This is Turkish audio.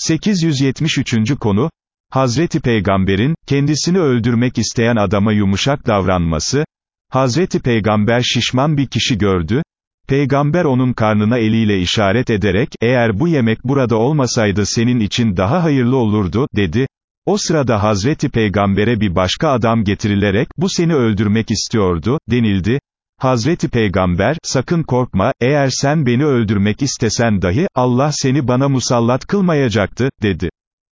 873. konu, Hazreti Peygamber'in, kendisini öldürmek isteyen adama yumuşak davranması, Hazreti Peygamber şişman bir kişi gördü, Peygamber onun karnına eliyle işaret ederek, eğer bu yemek burada olmasaydı senin için daha hayırlı olurdu, dedi. O sırada Hazreti Peygamber'e bir başka adam getirilerek, bu seni öldürmek istiyordu, denildi. Hazreti Peygamber, sakın korkma, eğer sen beni öldürmek istesen dahi, Allah seni bana musallat kılmayacaktı, dedi.